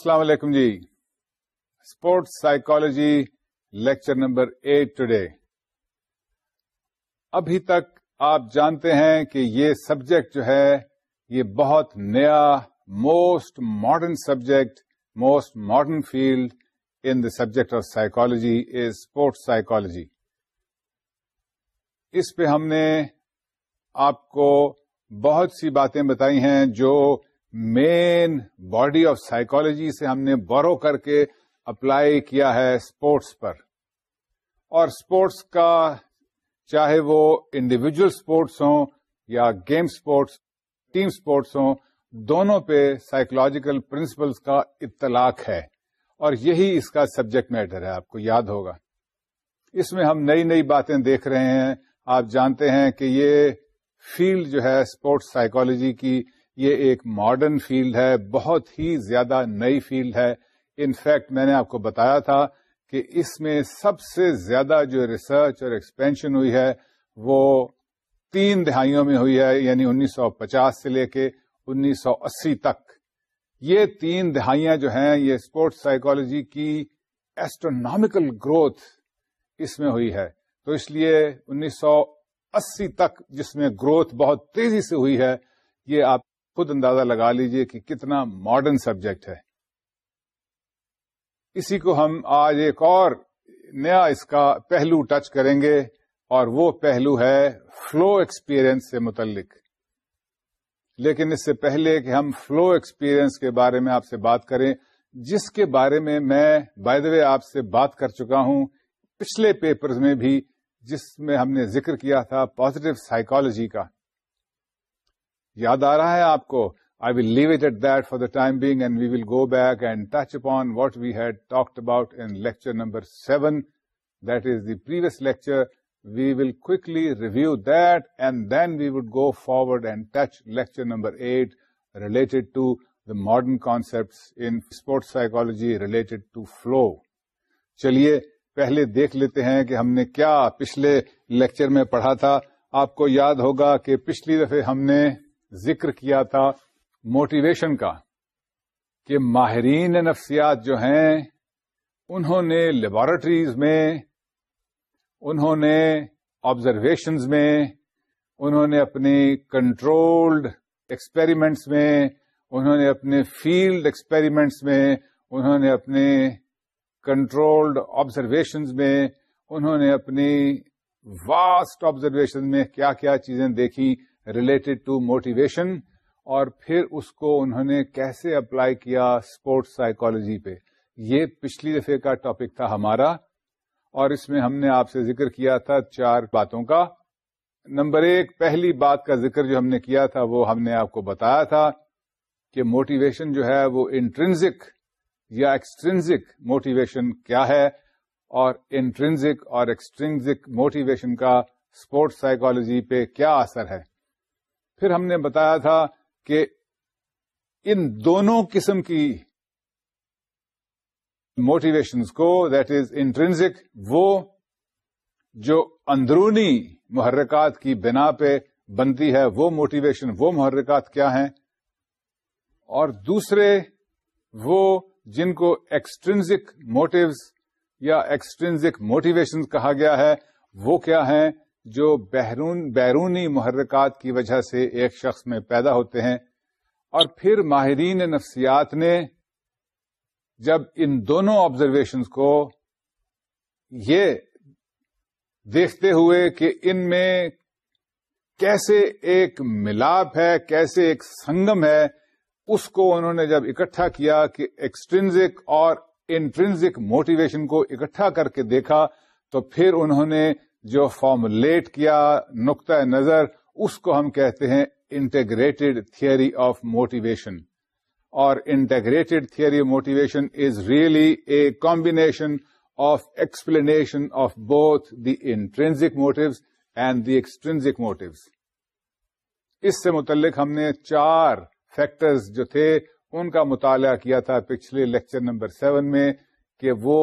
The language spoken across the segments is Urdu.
السلام علیکم جی sports psychology lecture number eight today ابھی تک آپ جانتے ہیں کہ یہ سبجیکٹ جو ہے یہ بہت نیا most modern subject most modern field in the subject of psychology is sports psychology اس پہ ہم نے آپ کو بہت سی باتیں بتائی ہیں جو مین باڈی آف سائیکولوجی سے ہم نے بورو کر کے اپلائی کیا ہے اسپورٹس پر اور اسپورٹس کا چاہے وہ انڈیویجل اسپورٹس ہوں یا گیم اسپورٹس ٹیم اسپورٹس ہوں دونوں پہ سائیکولوجیکل پرنسپلس کا اطلاق ہے اور یہی اس کا سبجیکٹ میٹر ہے آپ کو یاد ہوگا اس میں ہم نئی نئی باتیں دیکھ رہے ہیں آپ جانتے ہیں کہ یہ فیلڈ جو ہے اسپورٹس سائیکولوجی کی یہ ایک ماڈرن فیلڈ ہے بہت ہی زیادہ نئی فیلڈ ہے ان فیکٹ میں نے آپ کو بتایا تھا کہ اس میں سب سے زیادہ جو ریسرچ اور ایکسپینشن ہوئی ہے وہ تین دہائیوں میں ہوئی ہے یعنی انیس سو پچاس سے لے کے انیس سو اسی تک یہ تین دہائیاں جو ہیں یہ اسپورٹس سائیکالوجی کی ایسٹرامیکل گروتھ اس میں ہوئی ہے تو اس لیے انیس سو اسی تک جس میں گروتھ بہت تیزی سے ہوئی ہے یہ آپ خود اندازہ لگا لیجئے کہ کتنا ماڈرن سبجیکٹ ہے اسی کو ہم آج ایک اور نیا اس کا پہلو ٹچ کریں گے اور وہ پہلو ہے فلو ایکسپیرئنس سے متعلق لیکن اس سے پہلے کہ ہم فلو ایکسپیرئنس کے بارے میں آپ سے بات کریں جس کے بارے میں میں بائد وے آپ سے بات کر چکا ہوں پچھلے پیپرز میں بھی جس میں ہم نے ذکر کیا تھا پازیٹو سائیکالوجی کا یاد آ رہا ہے آپ کو I will leave it at that for the time being and we will go back and touch upon what we had talked about in lecture number seven that is the previous lecture we will quickly review that and then we would go forward and touch lecture number eight related to the modern concept in sports psychology related to flow چلیے پہلے دیکھ لیتے ہیں کہ ہم نے کیا پچھلے لیکچر میں پڑھا تھا آپ کو یاد ہوگا کہ پچھلی دفعہ ہم نے ذکر کیا تھا موٹیویشن کا کہ ماہرین نفسیات جو ہیں انہوں نے لیبارٹریز میں انہوں نے آبزرویشنز میں انہوں نے اپنی کنٹرولڈ ایکسپیریمنٹس میں انہوں نے اپنے فیلڈ ایکسپیریمنٹس میں انہوں نے اپنے کنٹرولڈ آبزرویشنز میں انہوں نے اپنی واسٹ آبزرویشن میں کیا کیا چیزیں دیکھی ریلیٹڈ ٹو موٹیویشن اور پھر اس کو انہوں نے کیسے اپلائی کیا اسپورٹس سائیکالوجی پہ یہ پچھلی دفعہ کا ٹاپک تھا ہمارا اور اس میں ہم نے آپ سے ذکر کیا تھا چار باتوں کا نمبر ایک پہلی بات کا ذکر جو ہم نے کیا تھا وہ ہم نے آپ کو بتایا تھا کہ موٹیویشن جو ہے وہ انٹرنزک یا ایکسٹرنزک موٹیویشن کیا ہے اور انٹرنزک اور ایکسٹرنزک موٹیویشن کا اسپورٹس سائیکالوجی پہ کیا اثر ہے پھر ہم نے بتایا تھا کہ ان دونوں قسم کی موٹیویشنز کو دیٹ از انٹرنزک وہ جو اندرونی محرکات کی بنا پہ بنتی ہے وہ موٹیویشن وہ محرکات کیا ہیں اور دوسرے وہ جن کو ایکسٹرنزک موٹیوز یا ایکسٹرنزک موٹیویشن کہا گیا ہے وہ کیا ہیں جو بیرونی محرکات کی وجہ سے ایک شخص میں پیدا ہوتے ہیں اور پھر ماہرین نفسیات نے جب ان دونوں آبزرویشنس کو یہ دیکھتے ہوئے کہ ان میں کیسے ایک ملاپ ہے کیسے ایک سنگم ہے اس کو انہوں نے جب اکٹھا کیا کہ ایکسٹرنزک اور انٹرنزک موٹیویشن کو اکٹھا کر کے دیکھا تو پھر انہوں نے جو فارمولیٹ کیا نقطۂ نظر اس کو ہم کہتے ہیں انٹیگریٹڈ تھیئری آف موٹیویشن اور integrated theory of motivation is really a combination of explanation of both the intrinsic motives and the extrinsic motives اس سے متعلق ہم نے چار فیکٹرز جو تھے ان کا مطالعہ کیا تھا پچھلے لیکچر نمبر سیون میں کہ وہ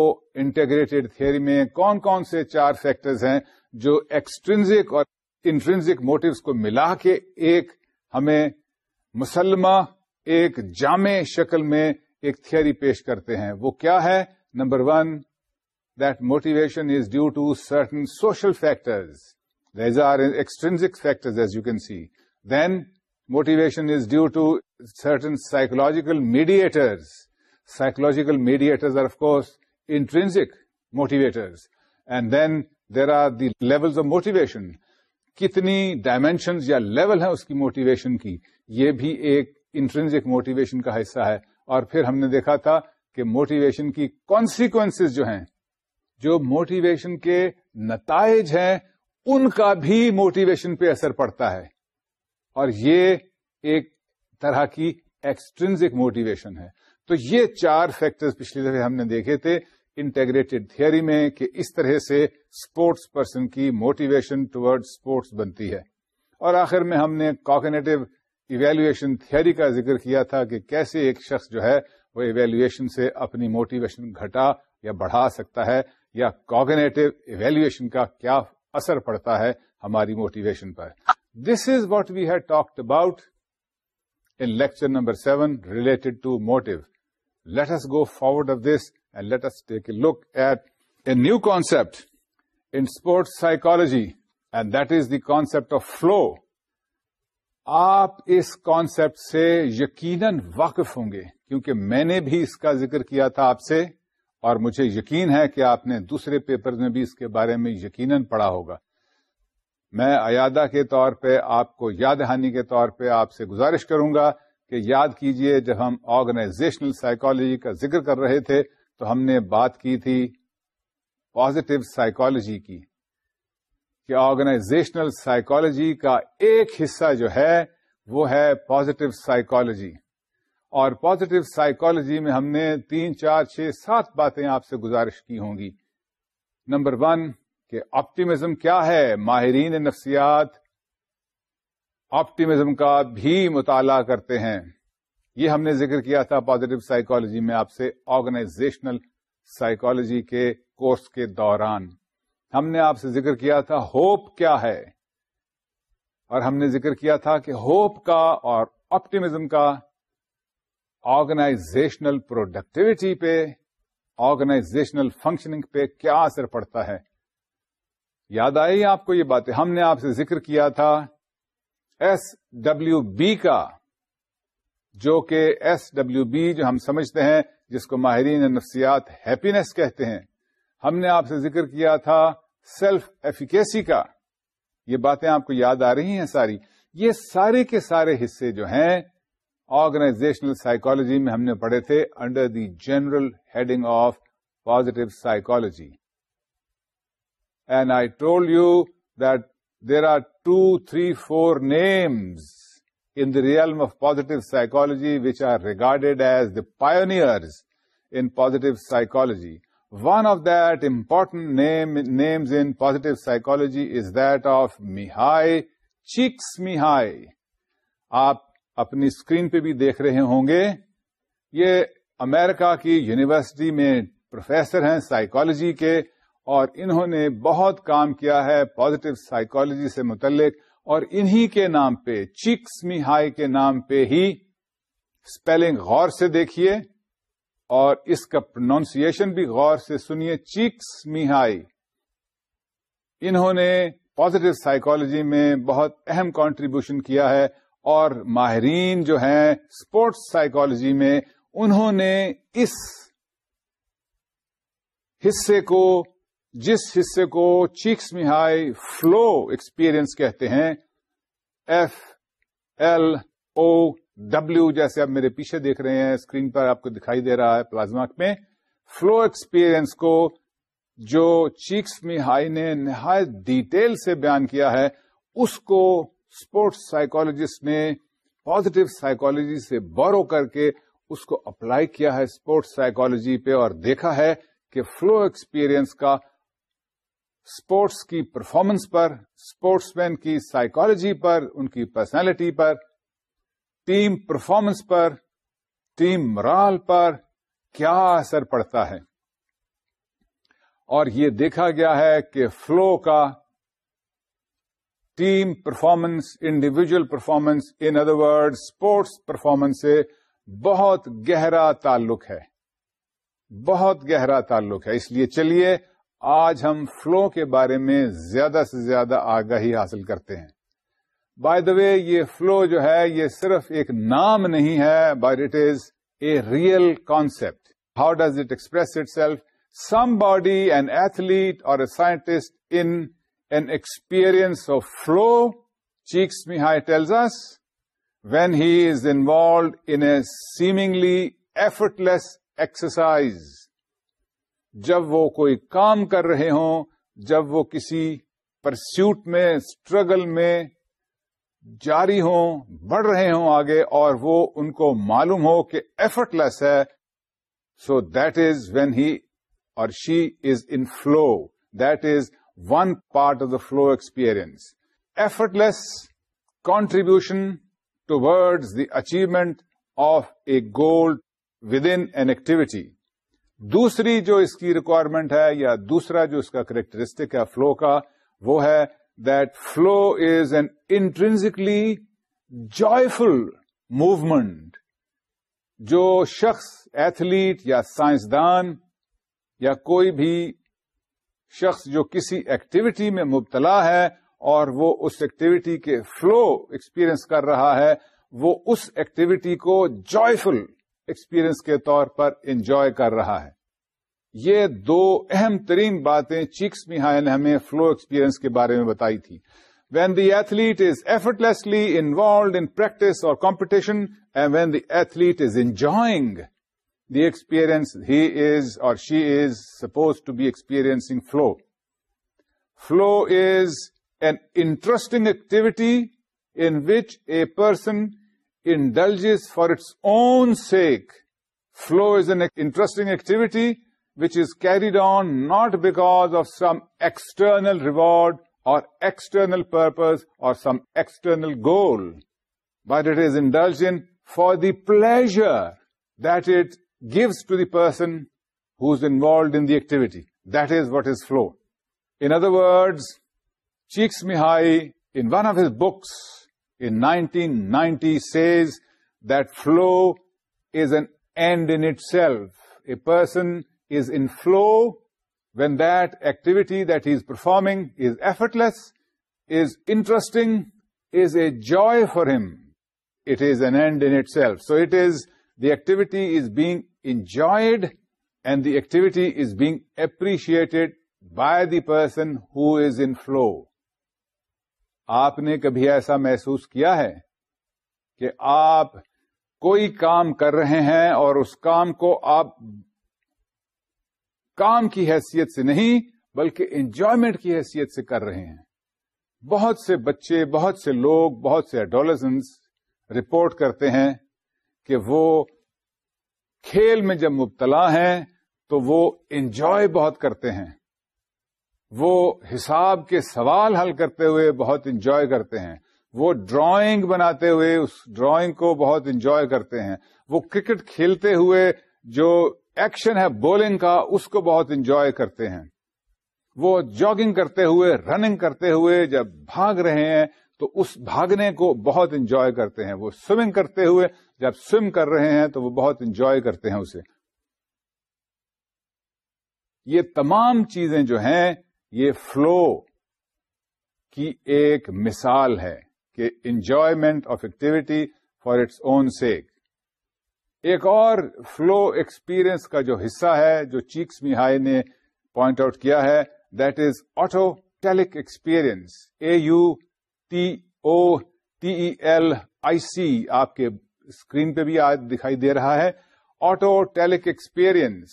انٹیگریٹڈ تھیوریری میں کون کون سے چار فیکٹرز ہیں جو ایکسٹرنزک اور انٹرنزک موٹیوز کو ملا کے ایک ہمیں مسلمہ ایک جامع شکل میں ایک تھیئری پیش کرتے ہیں وہ کیا ہے number one that motivation is due to certain social factors these are extrinsic factor as you can see then motivation is due to certain psychological mediators psychological mediators are of course intrinsic motivator of motivation کتنی ڈائمینشنز یا لیول ہیں اس کی موٹیویشن کی یہ بھی ایک انٹرنزک موٹیویشن کا حصہ ہے اور پھر ہم نے دیکھا تھا کہ موٹیویشن کی کانسیکوینس جو ہیں جو موٹیویشن کے نتائج ہیں ان کا بھی موٹیویشن پہ اثر پڑتا ہے اور یہ ایک طرح کی ایکسٹرینزک موٹیویشن ہے تو یہ چار فیکٹر پچھلی دفعہ ہم نے دیکھے تھے انٹیگریٹڈ تھیئری میں کہ اس طرح سے اسپورٹس پرسن کی موٹیویشن ٹوڈ اسپورٹس بنتی ہے اور آخر میں ہم نے کوکنیٹو ایویلویشن تھیئری کا ذکر کیا تھا کہ کیسے ایک شخص جو ہے وہ ایویلویشن سے اپنی موٹیویشن گھٹا یا بڑھا سکتا ہے یا کوگنیٹو ایویلویشن کا کیا اثر پڑتا ہے ہماری motivation per this is what we had talked about in lecture number seven related to motive go go forward of this and us take a look at a new concept in sports psychology and that is the concept of flow آپ اس کانسیپٹ سے یقیناً واقف ہوں گے کیونکہ میں نے بھی اس کا ذکر کیا تھا آپ سے اور مجھے یقین ہے کہ آپ نے دوسرے پیپر میں بھی اس کے بارے میں یقیناً پڑھا ہوگا میں ایادا کے طور پہ آپ کو یاد ہانی کے طور پہ آپ سے گزارش کروں گا کہ یاد کیجئے جب ہم آرگنائزیشنل سائیکولوجی کا ذکر کر رہے تھے تو ہم نے بات کی تھی پازیٹو سائیکالوجی کی کہ آرگنائزیشنل سائیکالوجی کا ایک حصہ جو ہے وہ ہے پازیٹو سائیکالوجی اور پازیٹو سائیکالوجی میں ہم نے تین چار چھ سات باتیں آپ سے گزارش کی ہوں گی نمبر ون کہ آپٹیمزم کیا ہے ماہرین نفسیات آپٹیمزم کا بھی مطالعہ کرتے ہیں یہ ہم نے ذکر کیا تھا پازیٹو سائیکالوجی میں آپ سے آرگنائزیشنل سائیکولوجی کے کورس کے دوران ہم نے آپ سے ذکر کیا تھا ہوپ کیا ہے اور ہم نے ذکر کیا تھا کہ ہوپ کا اور آپٹیمزم کا آرگنائزیشنل پروڈکٹیوٹی پہ آرگنائزیشنل فنکشننگ پہ کیا اثر پڑتا ہے یاد آئی آپ کو یہ باتیں ہم نے آپ سے ذکر کیا تھا ایس ڈبلو بی کا جو کہ ایس ڈبلو بی جو ہم سمجھتے ہیں جس کو ماہرین نفسیات ہیپینس کہتے ہیں ہم نے آپ سے ذکر کیا تھا سیلف ایفیکیسی کا یہ باتیں آپ کو یاد آ رہی ہیں ساری یہ سارے کے سارے حصے جو ہیں آرگنائزیشنل سائیکولوجی میں ہم نے پڑھے تھے under the general heading of positive psychology and I told you that there are two three four names in the realm of positive psychology which are regarded as the pioneers in positive psychology one of that important names in positive psychology is that of Mihaly Csikszentmihalyi آپ اپنی اسکرین پہ بھی دیکھ رہے ہوں گے یہ امریکہ کی یونیورسٹی میں پروفیسر ہیں سائیکالوجی کے اور انہوں نے بہت کام کیا ہے پوزیٹو سائیکالوجی سے متعلق اور انہی کے نام پہ چکس می ہائی کے نام پہ ہی اسپیلنگ غور سے دیکھیے اور اس کا پروناؤنسیشن بھی غور سے سنیے چیکس ہائی انہوں نے پازیٹو سائیکولوجی میں بہت اہم کانٹریبیوشن کیا ہے اور ماہرین جو ہیں اسپورٹس سائیکولوجی میں انہوں نے اس حصے کو جس حصے کو چیکس ہائی فلو ایکسپیرئنس کہتے ہیں ایف ایل او ڈبلو جیسے آپ میرے پیچھے دیکھ رہے ہیں اسکرین پر آپ کو دکھائی دے رہا ہے پلازما میں فلو ایکسپیرئنس کو جو چیکس ہائی نے نہایت ڈیٹیل سے بیان کیا ہے اس کو اسپورٹس سائیکولوجسٹ نے پازیٹو سائیکولوجی سے بورو کر کے اس کو اپلائی کیا ہے اسپورٹس سائیکولوجی پہ اور دیکھا ہے کہ فلو ایکسپیرئنس کا اسپورٹس کی پرفارمنس پر اسپورٹس مین کی سائیکالوجی پر ان کی پرسنالٹی پر ٹیم پرفارمنس پر ٹیم مرال پر کیا اثر پڑتا ہے اور یہ دیکھا گیا ہے کہ فلو کا team performance individual performance in other word sports performance سے بہت گہرا تعلق ہے بہت گہرا تعلق ہے اس لیے چلیے آج ہم فلو کے بارے میں زیادہ سے زیادہ آگاہی حاصل کرتے ہیں بائی دا وے یہ فلو جو ہے یہ صرف ایک نام نہیں ہے but it is a real concept how does it express itself somebody an athlete اور a scientist in an experience of flow Csikszentmihalyi tells us when he is involved in a seemingly effortless exercise جب وہ کوئی کام کر رہے ہوں جب وہ کسی پرسوٹ میں اسٹرگل میں جاری ہوں بڑھ رہے ہوں آگے اور وہ ان کو معلوم ہو کہ ایفرٹ لیس ہے so that is when he or she is in flow that is one part of the flow experience effortless contribution towards the achievement of a goal within activity دوسری جو اس کی ریکوائرمنٹ ہے یا دوسرا جو اس کا کریکٹرسٹک ہے فلو کا وہ ہے that flow is an intrinsically joyful movement جو شخص ایتھلیٹ یا سائنسدان یا کوئی بھی شخص جو کسی ایکٹیویٹی میں مبتلا ہے اور وہ اس ایکٹیویٹی کے فلو ایکسپیرئنس کر رہا ہے وہ اس ایکٹیویٹی کو جوائے فل ایکسپیرئنس کے طور پر انجوائے کر رہا ہے یہ دو اہم ترین باتیں چیکس میہ نے ہمیں فلو ایکسپیرئنس کے بارے میں بتائی تھی when the athlete is effortlessly involved in practice اور competition and when the athlete is enjoying the experience he is or she is supposed to be experiencing flow flow is an interesting activity in which a person indulges for its own sake. Flow is an interesting activity which is carried on not because of some external reward or external purpose or some external goal, but it is indulged in for the pleasure that it gives to the person who's involved in the activity. That is what is flow. In other words, Csikszentmihalyi, in one of his books, in 1990 says that flow is an end in itself. A person is in flow when that activity that he is performing is effortless, is interesting, is a joy for him. It is an end in itself. So it is, the activity is being enjoyed and the activity is being appreciated by the person who is in flow. آپ نے کبھی ایسا محسوس کیا ہے کہ آپ کوئی کام کر رہے ہیں اور اس کام کو آپ کام کی حیثیت سے نہیں بلکہ انجوائمنٹ کی حیثیت سے کر رہے ہیں بہت سے بچے بہت سے لوگ بہت سے ایڈولزنس رپورٹ کرتے ہیں کہ وہ کھیل میں جب مبتلا ہیں تو وہ انجوائے بہت کرتے ہیں وہ حساب کے سوال حل کرتے ہوئے بہت انجوائے کرتے ہیں وہ ڈرائنگ بناتے ہوئے اس ڈرائنگ کو بہت انجوائے کرتے ہیں وہ کرکٹ کھیلتے ہوئے جو ایکشن ہے بولنگ کا اس کو بہت انجوائے کرتے ہیں وہ جاگنگ کرتے ہوئے رننگ کرتے ہوئے جب بھاگ رہے ہیں تو اس بھاگنے کو بہت انجوائے کرتے ہیں وہ سوئمنگ کرتے ہوئے جب سوئم کر رہے ہیں تو وہ بہت انجوائے کرتے ہیں اسے یہ تمام چیزیں جو ہیں یہ فلو کی ایک مثال ہے کہ enjoyment of activity for its own sake ایک اور فلو ایکسپیرئنس کا جو حصہ ہے جو چیکس می نے پوائنٹ آؤٹ کیا ہے that is autotelic experience A U T O T L I C آپ کے اسکرین پہ بھی آج دکھائی دے رہا ہے autotelic experience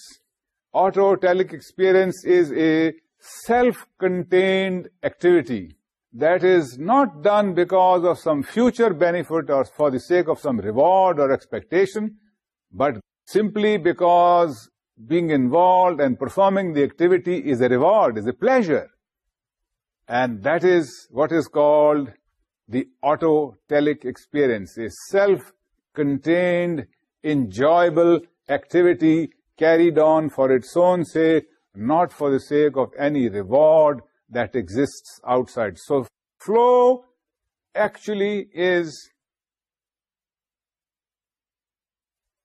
autotelic experience is a self-contained activity that is not done because of some future benefit or for the sake of some reward or expectation, but simply because being involved and performing the activity is a reward, is a pleasure. And that is what is called the autotelic experience, a self-contained, enjoyable activity carried on for its own sake not for the sake of any reward that exist outside so flow actually is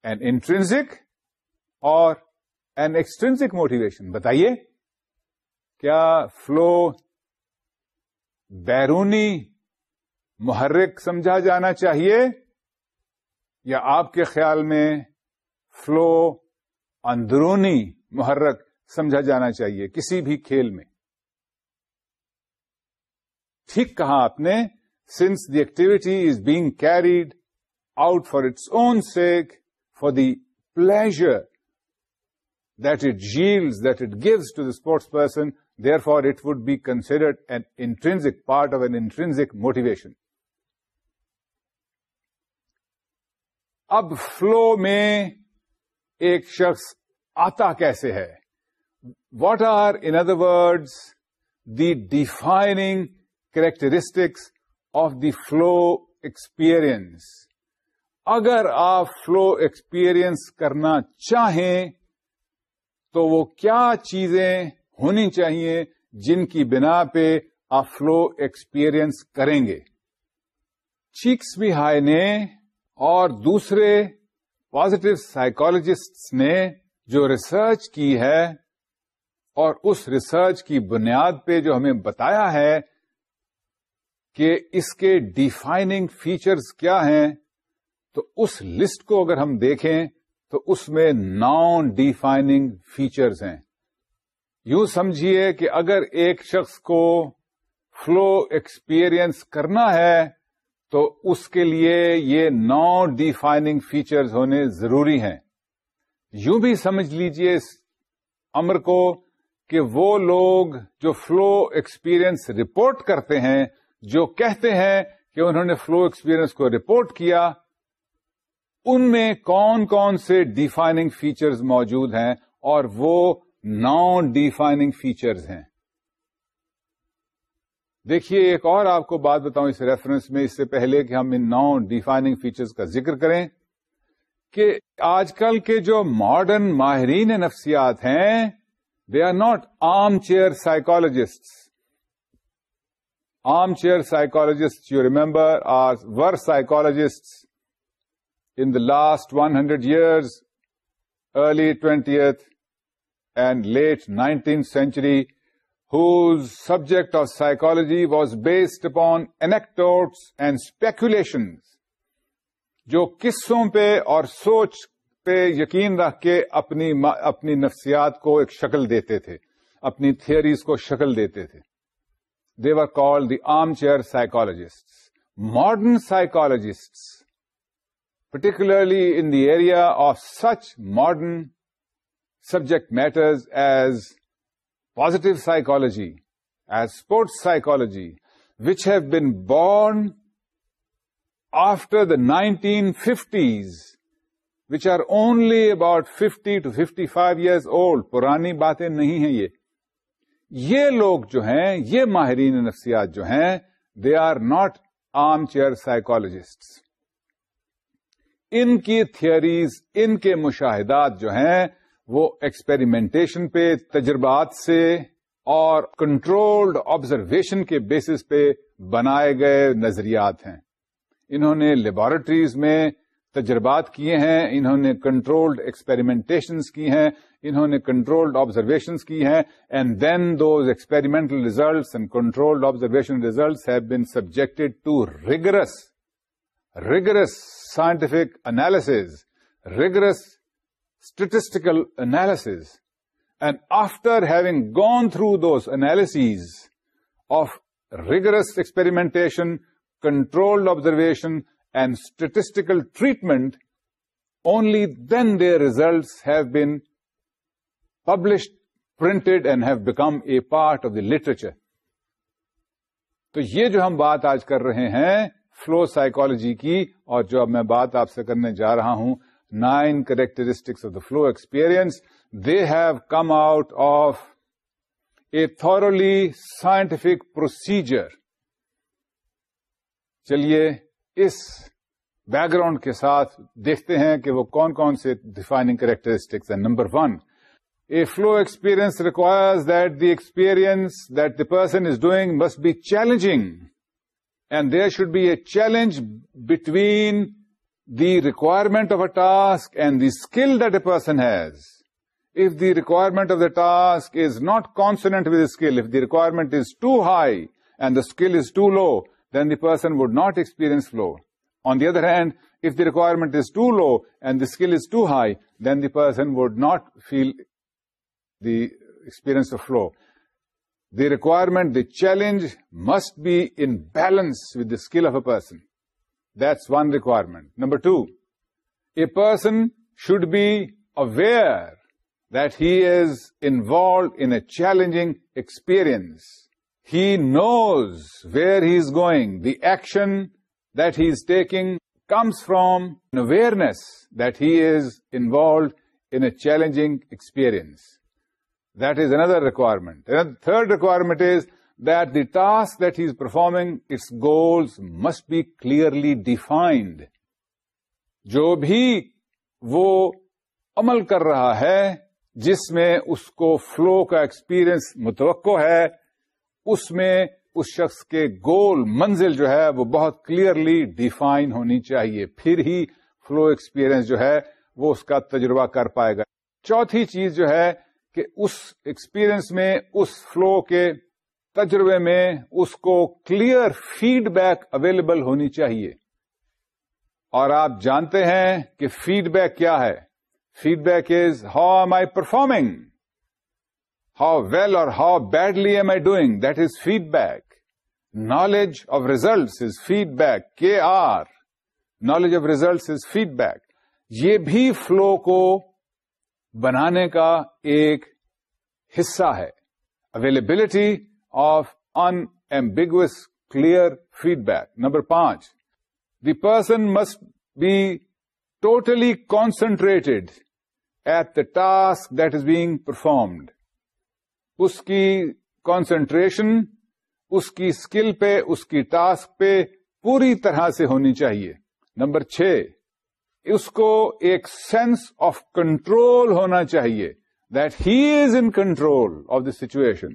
an or or an motivation. Motivation بتائیے کیا فلو بیرونی محرک سمجھا جانا چاہیے یا آپ کے خیال میں فلو اندرونی محرک سمجھا جانا چاہیے کسی بھی کھیل میں ٹھیک کہا آپ نے since the activity is being carried out for its own sake for the pleasure that it jails that it gives to the sports person therefore it would be considered an intrinsic part of an intrinsic motivation اب فلو میں ایک شخص آتا کیسے ہے what are other words the defining characteristics of the flow experience اگر آپ فلو ایکسپیرئنس کرنا چاہیں تو وہ کیا چیزیں ہونی چاہیے جن کی بنا پہ آپ فلو ایکسپیرئنس کریں گے چیکس بھی ہائی نے اور دوسرے پازیٹو سائیکولوجسٹ نے جو ریسرچ کی ہے اور اس ریسرچ کی بنیاد پہ جو ہمیں بتایا ہے کہ اس کے ڈیفائنگ فیچرز کیا ہیں تو اس لسٹ کو اگر ہم دیکھیں تو اس میں نان ڈیفائنگ فیچرز ہیں یوں سمجھیے کہ اگر ایک شخص کو فلو ایکسپیرئنس کرنا ہے تو اس کے لیے یہ نان ڈیفائنگ فیچرز ہونے ضروری ہیں یوں بھی سمجھ لیجئے اس امر کو کہ وہ لوگ جو فلو ایکسپیرئنس رپورٹ کرتے ہیں جو کہتے ہیں کہ انہوں نے فلو ایکسپیرئنس کو رپورٹ کیا ان میں کون کون سے ڈیفائنگ فیچرز موجود ہیں اور وہ نان ڈیفائنگ فیچرز ہیں دیکھیے ایک اور آپ کو بات بتاؤں اس ریفرنس میں اس سے پہلے کہ ہم ان نان ڈیفائنگ فیچرز کا ذکر کریں کہ آج کل کے جو ماڈرن ماہرین نفسیات ہیں they are not armchair psychologist armchair psychologist you remember as were psychologist in the last one hundred years early twentieth and late ninety century his subject of psychology was based upon anecdotes and speculation جو قصوں پہ اور سوچ پہ یقین رکھ کے اپنی اپنی نفسیات کو ایک شکل دیتے تھے اپنی تھیئریز کو شکل دیتے تھے they they were call the armchair psychologist modern psychologist particularly in the area of such modern subject matters as positive psychology as sports psychology which have been born after the nineteen fifties which are only about fifty to fifty five years old پرانی باتیں نہیں ہیں یہ یہ لوگ جو ہیں یہ ماہرین نفسیات جو ہیں they are not armchair psychologist ان کی تھیئریز ان کے مشاہدات جو ہیں وہ ایکسپریمنٹیشن پہ تجربات سے اور کنٹرولڈ آبزرویشن کے بیسس پہ بنائے گئے نظریات ہیں انہوں نے لیبارٹریز میں تجربات کیے ہیں انہوں نے کنٹرولڈ ایکسپیریمنٹیشنس کی ہیں انہوں نے کنٹرولڈ آبزرویشنس کی ہیں and then those experimental results and controlled observation results have been subjected to rigorous rigorous scientific analyses rigorous statistical analysis and after having gone through those analyses of rigorous experimentation controlled observation and statistical treatment only then their results have been published printed and have become a part of the literature تو یہ جو ہم بات آج کر رہے ہیں فلو سائیکالوجی کی اور جو اب میں بات آپ سے کرنے جا رہا ہوں nine characteristics of the flow experience they have come out of a thoroughly scientific procedure چلیے اس بیک گراؤنڈ کے ساتھ دیکھتے ہیں کہ وہ کون کون سے ڈیفائنگ کریکٹرسٹکس ہیں number one a flow experience requires that the experience that the person is doing must be challenging and there should be a challenge between the requirement of a task and the skill that a person has if the requirement of the task is not consonant with the skill, if the requirement is too high and the skill is too low, then the person would not experience flow. On the other hand, if the requirement is too low and the skill is too high, then the person would not feel the experience of flow. The requirement, the challenge must be in balance with the skill of a person. That's one requirement. Number two, a person should be aware that he is involved in a challenging experience. he knows where he is going. The action that he is taking comes from an awareness that he is involved in a challenging experience. That is another requirement. And the third requirement is that the task that he is performing, its goals must be clearly defined. جو بھی وہ عمل کر رہا ہے جس میں اس کو فلو کا ایکسپیرئنس متوقع ہے اس میں اس شخص کے گول منزل جو ہے وہ بہت کلیئرلی ڈیفائن ہونی چاہیے پھر ہی فلو ایکسپیرئنس جو ہے وہ اس کا تجربہ کر پائے گا چوتھی چیز جو ہے کہ اس ایکسپیرئنس میں اس فلو کے تجربے میں اس کو کلیئر فیڈ بیک اویلیبل ہونی چاہیے اور آپ جانتے ہیں کہ فیڈ بیک کیا ہے feedback is how am I performing how well or how badly am I doing that is feedback knowledge of results is feedback K R knowledge of results is feedback یہ بھی فلو کو بنانے کا ایک حصہ ہے availability of unambiguous clear feedback number پانچ the person must be totally concentrated at the task that is being performed اس کی کانسنٹریشن اس کی اسکل پہ اس کی ٹاسک پہ پوری طرح سے ہونی چاہیے نمبر چھ اس کو ایک سینس آف کنٹرول ہونا چاہیے that he is in control of the situation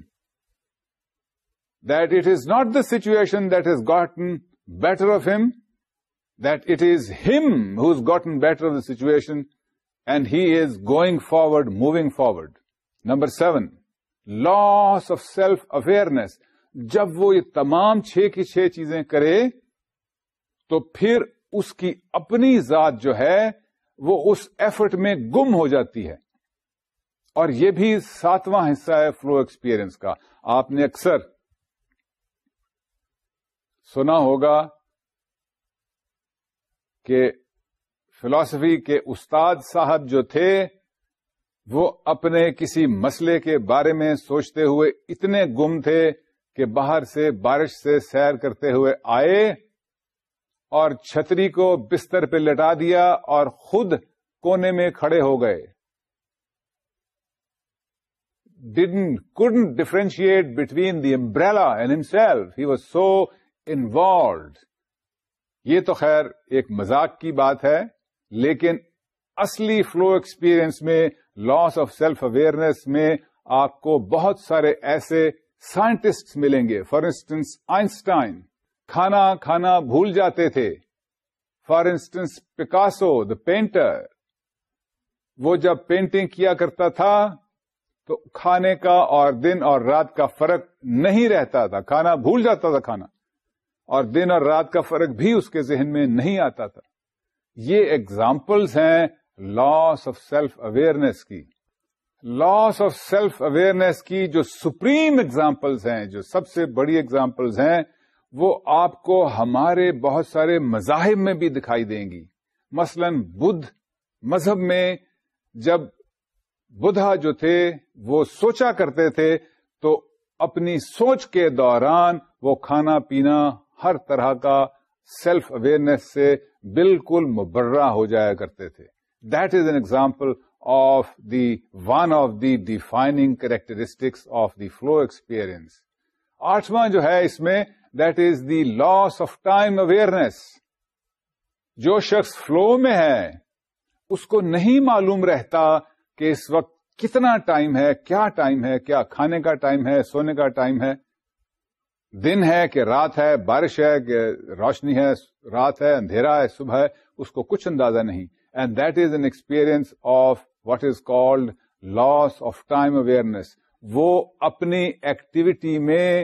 that it is not the situation that is gotten better of him that it is him who's gotten better of the situation and he is going forward moving forward number seven loss of self awareness جب وہ یہ تمام چھ کی چھ چیزیں کرے تو پھر اس کی اپنی ذات جو ہے وہ اس ایفرٹ میں گم ہو جاتی ہے اور یہ بھی ساتواں حصہ ہے فلو ایکسپیرئنس کا آپ نے اکثر سنا ہوگا کہ فلاسفی کے استاد صاحب جو تھے وہ اپنے کسی مسئلے کے بارے میں سوچتے ہوئے اتنے گم تھے کہ باہر سے بارش سے سیر کرتے ہوئے آئے اور چھتری کو بستر پہ لٹا دیا اور خود کونے میں کھڑے ہو گئے couldn't differentiate between the umbrella and himself. He was so involved. یہ تو خیر ایک مزاق کی بات ہے لیکن اصلی فلو experience میں لاس آف سیلف اویئرنیس میں آپ کو بہت سارے ایسے سائنٹسٹ ملیں گے فار انسٹنس آئنسٹائن کھانا کھانا بھول جاتے تھے for instance Picasso the painter وہ جب پینٹنگ کیا کرتا تھا تو کھانے کا اور دن اور رات کا فرق نہیں رہتا تھا کھانا بھول جاتا تھا کھانا اور دن اور رات کا فرق بھی اس کے ذہن میں نہیں آتا تھا یہ ایگزامپلس ہیں لاس آف سیلف اویئرنیس کی لاس آف سیلف اویئرنیس کی جو سپریم اگزامپلز ہیں جو سب سے بڑی اگزامپلز ہیں وہ آپ کو ہمارے بہت سارے مذاہب میں بھی دکھائی دیں گی مثلا بدھ مذہب میں جب بدھا جو تھے وہ سوچا کرتے تھے تو اپنی سوچ کے دوران وہ کھانا پینا ہر طرح کا سیلف اویئرنیس سے بالکل مبرہ ہو جایا کرتے تھے that an example of the one of the defining characteristics of the flow experience آٹھواں جو ہے اس میں that is this of time awareness جو شخص فلو میں ہے اس کو نہیں معلوم رہتا کہ اس وقت کتنا ٹائم ہے کیا ٹائم ہے کیا کھانے کا ٹائم ہے سونے کا ٹائم ہے دن ہے کہ رات ہے بارش ہے کہ روشنی ہے رات ہے اندھیرا ہے صبح ہے اس کو کچھ اندازہ نہیں and that is an experience of what is called loss of time awareness وہ اپنی ایکٹیویٹی میں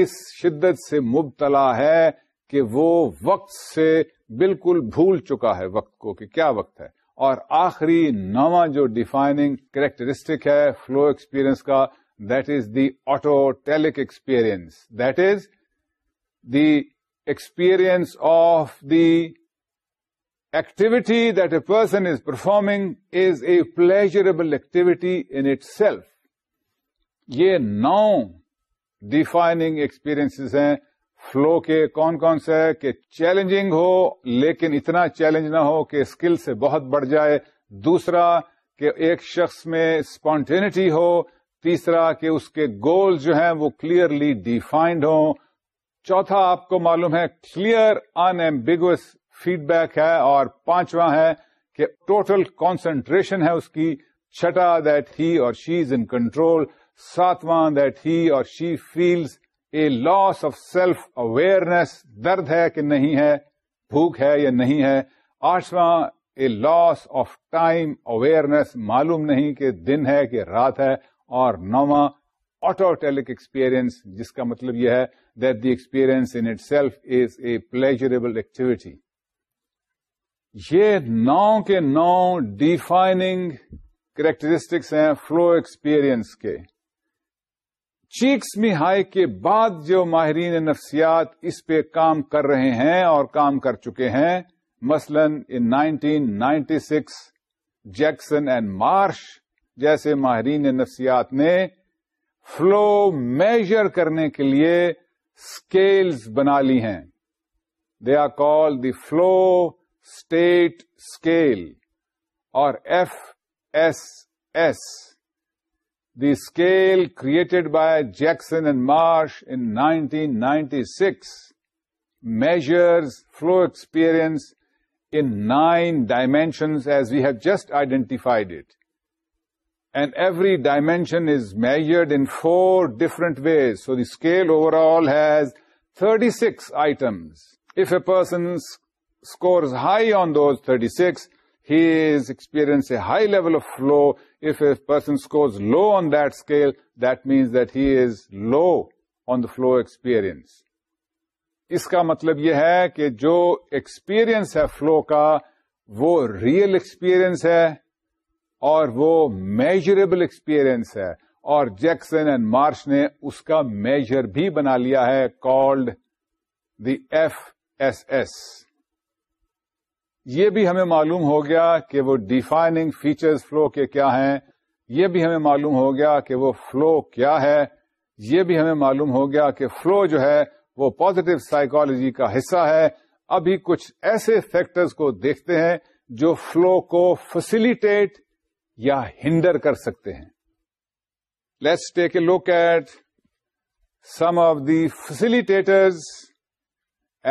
اس شدت سے مبتلا ہے کہ وہ وقت سے بالکل بھول چکا ہے وقت کو کہ کیا وقت ہے اور آخری نواں جو ڈیفائننگ کریکٹرسٹک ہے فلو ایکسپیرئنس کا that is the autotelic experience that is the experience of the activity that a person is performing is a pleasurable activity in self یہ نو ڈیفائنگ ایکسپیرینس ہیں فلو کے کون کون سے کہ چیلنجنگ ہو لیکن اتنا چیلنج نہ ہو کہ اسکل سے بہت بڑھ جائے دوسرا کہ ایک شخص میں اسپونٹینٹی ہو تیسرا کہ اس کے گولز جو ہیں وہ کلیئرلی ڈیفائنڈ ہوں چوتھا آپ کو معلوم ہے clear unambiguous feedback ہے اور پانچواں ہے کہ ٹوٹل کانسنٹریشن ہے اس کی چھٹا that he or she is in control ساتواں that he or she feels a loss of self awareness درد ہے کہ نہیں ہے بھوک ہے یا نہیں ہے آٹھواں a loss of time awareness معلوم نہیں کہ دن ہے کہ رات ہے اور نواں آٹوٹیلک ایکسپیرئنس جس کا مطلب یہ ہے that the experience in itself is a pleasurable activity یہ نو کے نو ڈیفائنگ کریکٹرسٹکس ہیں فلو ایکسپیرئنس کے چیکس می ہائی کے بعد جو ماہرین نفسیات اس پہ کام کر رہے ہیں اور کام کر چکے ہیں مثلا in nineteen ninety six Jackson and Marsh جیسے ماہرین نفسیات نے فلو میجر کرنے کے لیے اسکیلز بنا لی ہیں they are call the flow state scale or FSS, the scale created by Jackson and Marsh in 1996, measures flow experience in 9 dimensions as we have just identified it. And every dimension is measured in 4 different ways. So the scale overall has 36 items. If a person's scores high on those 36, he is experiencing a high level of flow. If a person scores low on that scale, that means that he is low on the flow experience. اس کا مطلب یہ ہے کہ جو ایکسپیرئنس ہے فلو کا وہ ریئل ایکسپیرئنس ہے اور وہ میجریبل ایکسپیرئنس ہے اور جیکسن اینڈ مارش نے اس کا میجر بھی بنا لیا ہے called the F S S یہ بھی ہمیں معلوم ہو گیا کہ وہ ڈیفائننگ فیچرز فلو کے کیا ہیں یہ بھی ہمیں معلوم ہو گیا کہ وہ فلو کیا ہے یہ بھی ہمیں معلوم ہو گیا کہ فلو جو ہے وہ پازیٹو سائیکالوجی کا حصہ ہے ابھی کچھ ایسے فیکٹرز کو دیکھتے ہیں جو فلو کو فیسلیٹیٹ یا ہنڈر کر سکتے ہیں let's take a look at some of the facilitators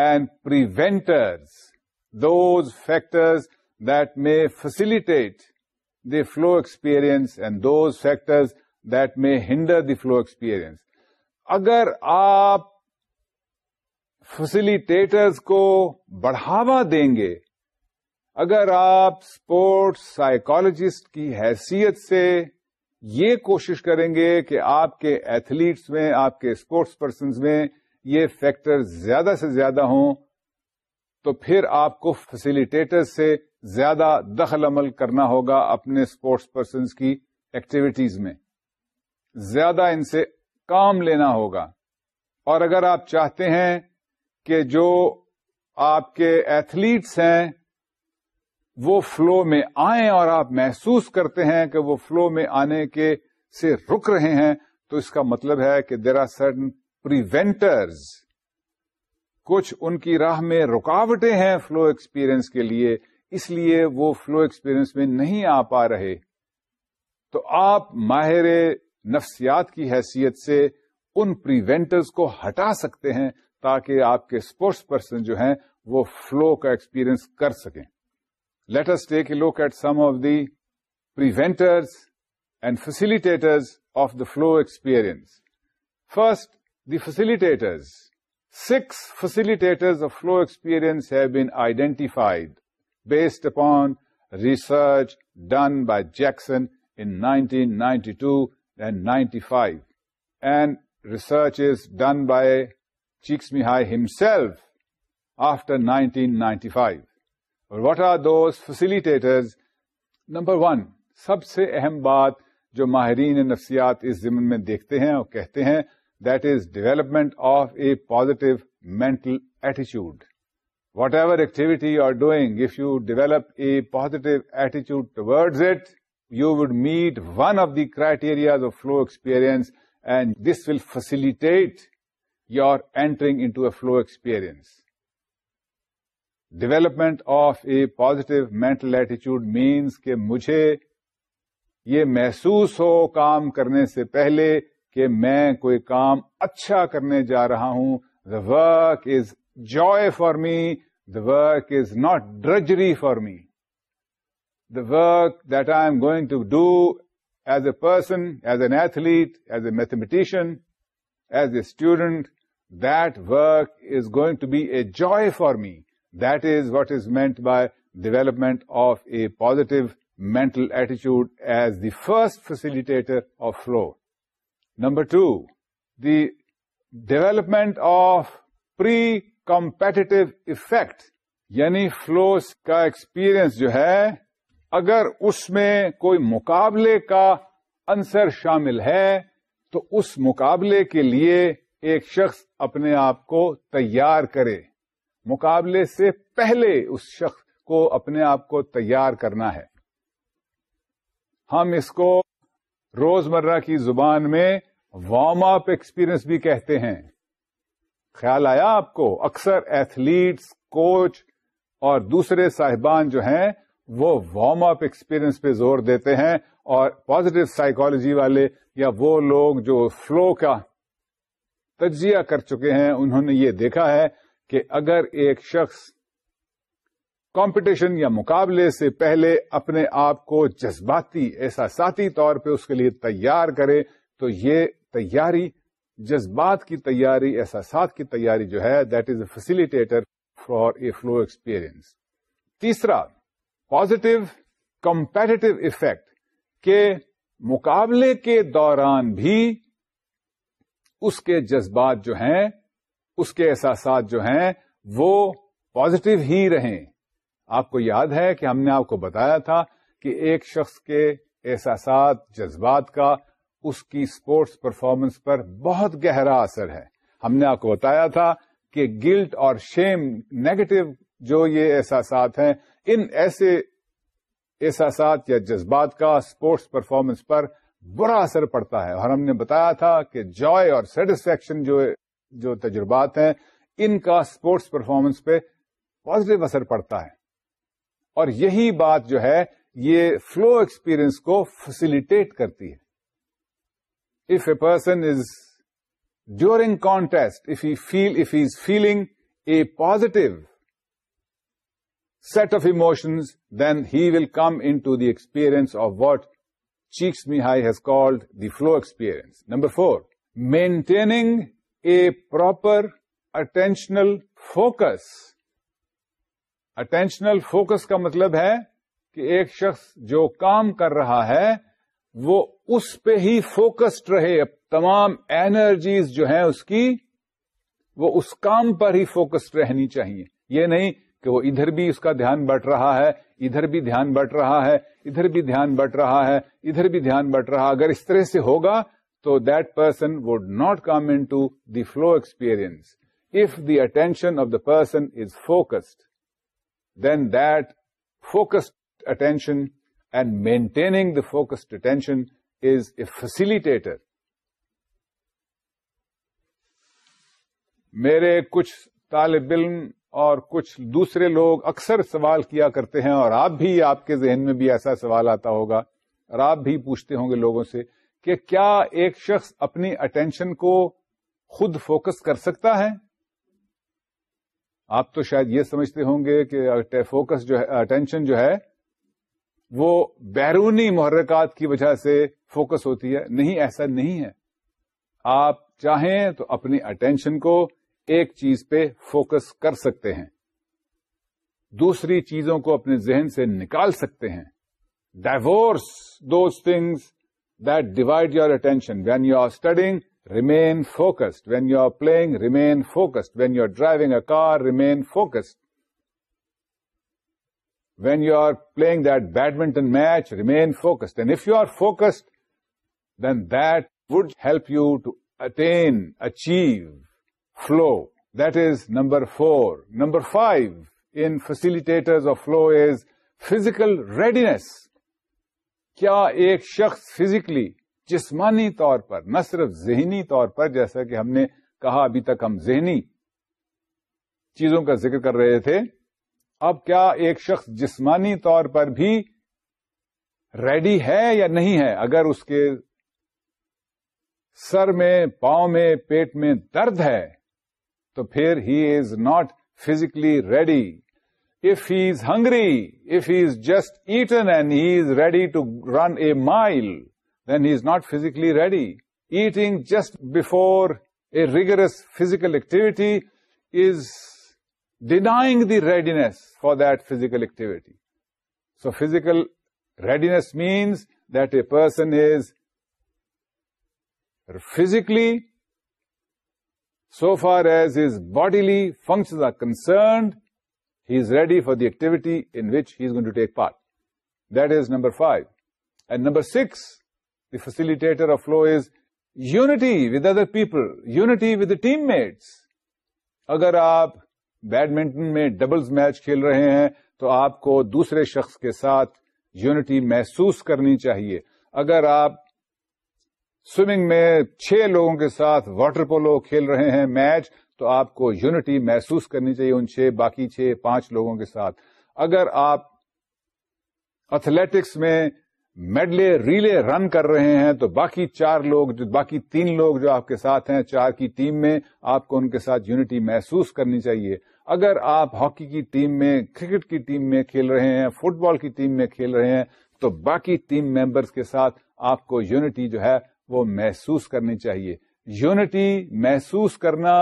and preventers those factors that may facilitate the flow experience and those factors that may hinder the flow experience. اگر آپ فسلیٹیٹرز کو بڑھاوا دیں گے اگر آپ اسپورٹ سائکالوجسٹ کی حیثیت سے یہ کوشش کریں گے کہ آپ کے ایتھلیٹس میں آپ کے اسپورٹس پرسنز میں یہ فیکٹر زیادہ سے زیادہ ہوں تو پھر آپ کو فیسیلیٹیٹر سے زیادہ دخل عمل کرنا ہوگا اپنے اسپورٹس پرسنس کی ایکٹیویٹیز میں زیادہ ان سے کام لینا ہوگا اور اگر آپ چاہتے ہیں کہ جو آپ کے ایتھلیٹس ہیں وہ فلو میں آئیں اور آپ محسوس کرتے ہیں کہ وہ فلو میں آنے کے سے رک رہے ہیں تو اس کا مطلب ہے کہ دیر آر سرٹن پریوینٹرز کچھ ان کی راہ میں رکاوٹیں ہیں فلو ایکسپیرئنس کے لیے اس لیے وہ فلو ایکسپیرئنس میں نہیں آ پا رہے تو آپ ماہر نفسیات کی حیثیت سے ان پریونٹرز کو ہٹا سکتے ہیں تاکہ آپ کے اسپورٹس پرسن جو ہیں وہ فلو کا ایکسپیرئنس کر سکیں let's take a look at some of the preventers and facilitators of the flow experience first the facilitators six facilitators flow experience have been been based based research done by Jackson in in 1992 and and and research and research is done by after 1995. Himself after are those facilitators? اور what are those facilitators number one سب سے اہم بات جو ماہرین نفسیات اس ضمن میں دیکھتے ہیں اور کہتے ہیں that is development of a positive mental ایٹیچیوڈ what ever activity you are doing if you develop a positive ایٹیچیوڈ towards it you would meat one of the criterias of flow experience and this well فسلٹیٹ your entering in to a flow experience development of a positive mental ایٹیچیوڈ means کہ مجھے یہ محسوس ہو کام کرنے سے پہلے کہ میں کوئی کام اچھا کرنے جا رہا ہوں دا وک از جو فار می دا وک از ناٹ ڈرجری فار می دا وک دئی M going to do as a person as an athlete as a mathematician as a student that وک از گوئگ ٹو بی اے جائے for me this what is meant by development of a positive mental ایٹیچیوڈ as the first facilitator of floor number two the development of pre competitive affect یعنی فلوز کا ایکسپیرئنس جو ہے اگر اس میں کوئی مقابلے کا انصر شامل ہے تو اس مقابلے کے لیے ایک شخص اپنے آپ کو تیار کرے مقابلے سے پہلے اس شخص کو اپنے آپ کو تیار کرنا ہے ہم اس کو روزمرہ کی زبان میں وارم اپ ایکسپیرئنس بھی کہتے ہیں خیال آیا آپ کو اکثر ایتھلیٹس کوچ اور دوسرے صاحبان جو ہیں وہ وارم اپ ایکسپیرئنس پہ زور دیتے ہیں اور پازیٹو سائیکالوجی والے یا وہ لوگ جو فلو کا تجزیہ کر چکے ہیں انہوں نے یہ دیکھا ہے کہ اگر ایک شخص کمپٹیشن یا مقابلے سے پہلے اپنے آپ کو جذباتی احساساتی طور پہ اس کے لیے تیار کرے تو یہ تیاری جذبات کی تیاری احساسات کی تیاری جو ہے that is a facilitator for a flow experience تیسرا پازیٹو کمپیٹیو افیکٹ کے مقابلے کے دوران بھی اس کے جذبات جو ہیں اس کے احساسات جو ہیں وہ پازیٹو ہی رہیں آپ کو یاد ہے کہ ہم نے آپ کو بتایا تھا کہ ایک شخص کے احساسات جذبات کا اس کی اسپورٹس پرفارمنس پر بہت گہرا اثر ہے ہم نے آپ کو بتایا تھا کہ گلٹ اور شیم نیگیٹو جو یہ احساسات ہیں ان ایسے احساسات یا جذبات کا اسپورٹس پرفارمنس پر برا اثر پڑتا ہے اور ہم نے بتایا تھا کہ جوائے اور سیٹسفیکشن جو جو تجربات ہیں ان کا اسپورٹس پرفارمنس پہ پازیٹو اثر پڑتا ہے اور یہی بات جو ہے یہ فلو ایکسپیرئنس کو فیسلٹیٹ کرتی ہے if a person is during contest if you feel if he is feeling a positive set of emotions then he will come into the experience of what Csikszentmihalyi has called the flow experience number four maintaining a proper attentional focus attentional focus کا مطلب ہے کہ ایک شخص جو کام کر رہا ہے وہ اس پہ ہی فوکسڈ رہے تمام اینرجیز جو ہیں اس کی وہ اس کام پر ہی فوکسڈ رہنی چاہیے یہ نہیں کہ وہ ادھر بھی اس کا دھیان بٹ رہا ہے ادھر بھی دھیان بٹ رہا ہے ادھر بھی دھیان بٹ رہا ہے ادھر بھی دھیان بٹ رہا اگر اس طرح سے ہوگا تو that person would not come into the flow experience if the attention of the person is focused then that focused attention and maintaining the focused attention is a facilitator. میرے کچھ طالب علم اور کچھ دوسرے لوگ اکثر سوال کیا کرتے ہیں اور آپ بھی آپ کے ذہن میں بھی ایسا سوال آتا ہوگا اور آپ بھی پوچھتے ہوں گے لوگوں سے کہ کیا ایک شخص اپنی اٹینشن کو خود فوکس کر سکتا ہے آپ تو شاید یہ سمجھتے ہوں گے کہ فوکس جو ہے اٹینشن جو ہے وہ بیرونی محرکات کی وجہ سے فوکس ہوتی ہے نہیں ایسا نہیں ہے آپ چاہیں تو اپنی اٹینشن کو ایک چیز پہ فوکس کر سکتے ہیں دوسری چیزوں کو اپنے ذہن سے نکال سکتے ہیں diverse those things that divide your attention when you are studying remain focused when you are playing remain focused when you are driving a car remain focused when you are playing that badminton match remain focus and if you are focused then help you to attain achieve flow that is number four number five an facilitators of flow is physical readiness کیا ایک شخص فیزیکلی جسمانی طور پر نہ صرف ذہنی طور پر جیسا کہ ہم نے کہا ابھی تک ہم ذہنی چیزوں کا ذکر کر رہے تھے اب کیا ایک شخص جسمانی طور پر بھی ریڈی ہے یا نہیں ہے اگر اس کے سر میں پاؤں میں پیٹ میں درد ہے تو پھر he is not physically ready if he is hungry if he is just eaten and he is ready to run a mile then he is not physically ready. Eating just before a rigorous physical activity is denying the readiness for that physical activity. So physical readiness means that a person is physically, so far as his bodily functions are concerned, he is ready for the activity in which he is going to take part. That is number 5. And number 6, facilitator of flow is unity with other people unity with team mates اگر آپ بیڈمنٹن میں ڈبلز میچ کھیل رہے ہیں تو آپ کو دوسرے شخص کے ساتھ یونٹی محسوس کرنی چاہیے اگر آپ سوئمنگ میں چھ لوگوں کے ساتھ واٹر پولو کھیل رہے ہیں میچ تو آپ کو یونٹی محسوس کرنی چاہیے ان چھ باقی چھ پانچ لوگوں کے ساتھ اگر آپ اتلیٹکس میں میڈلے ریلے رن کر رہے ہیں تو باقی چار لوگ جو باقی تین لوگ جو آپ کے ساتھ ہیں چار کی ٹیم میں آپ کو ان کے ساتھ یونٹی محسوس کرنی چاہیے اگر آپ ہاکی کی ٹیم میں کرکٹ کی ٹیم میں کھیل رہے ہیں فٹ بال کی ٹیم میں کھیل رہے ہیں تو باقی ٹیم ممبرس کے ساتھ آپ کو یونٹی جو ہے وہ محسوس کرنی چاہیے یونٹی محسوس کرنا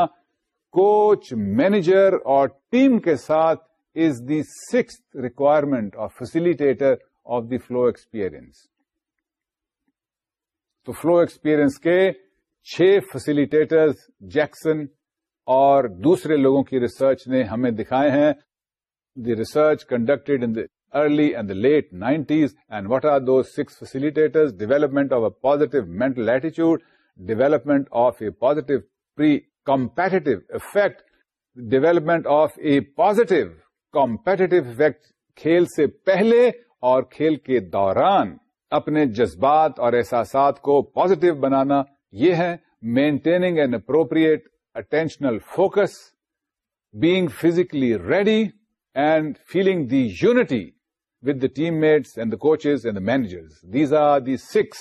کوچ مینیجر اور ٹیم کے ساتھ is the six requirement of facilitator of the flow experience تو فلو ایکسپیرئنس کے چھ فیسلٹیٹرز جیکسن اور دوسرے لوگوں کی ریسرچ نے ہمیں دکھائے ہیں the research conducted in early and the late nineties and what are those six facilitators development of a positive mental ایٹیچیوڈ development of a positive precompetitive affect development of a positive competitive affect کھیل سے پہلے اور کھیل کے دوران اپنے جذبات اور احساسات کو پازیٹو بنانا یہ ہے maintaining an appropriate attentional focus being physically ready and feeling the unity with the team mates and the coaches and the managers these are the six